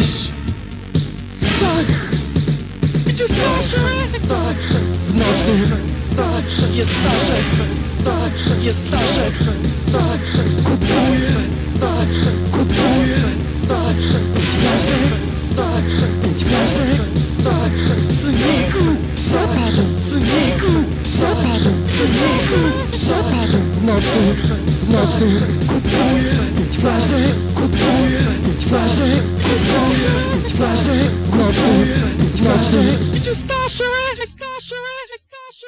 jesteś? Stach, gdzie Staszek? Stach, w nocnym, Stach, jest Staszek, Stach, jest Staszek, Stach, kupuje, Stach, kupuje, Stach, pięć flaszek, Stach, pięć flaszek, Stach, syniku, przepadł, syniku, przepadł, syniku, przepadł, w nocnym, w nocnym, kupuje, pięć flaszek, kupuje, pięć flaszek, Nasze, nasze, nasze, nasze, nasze, nasze, nasze, nasze,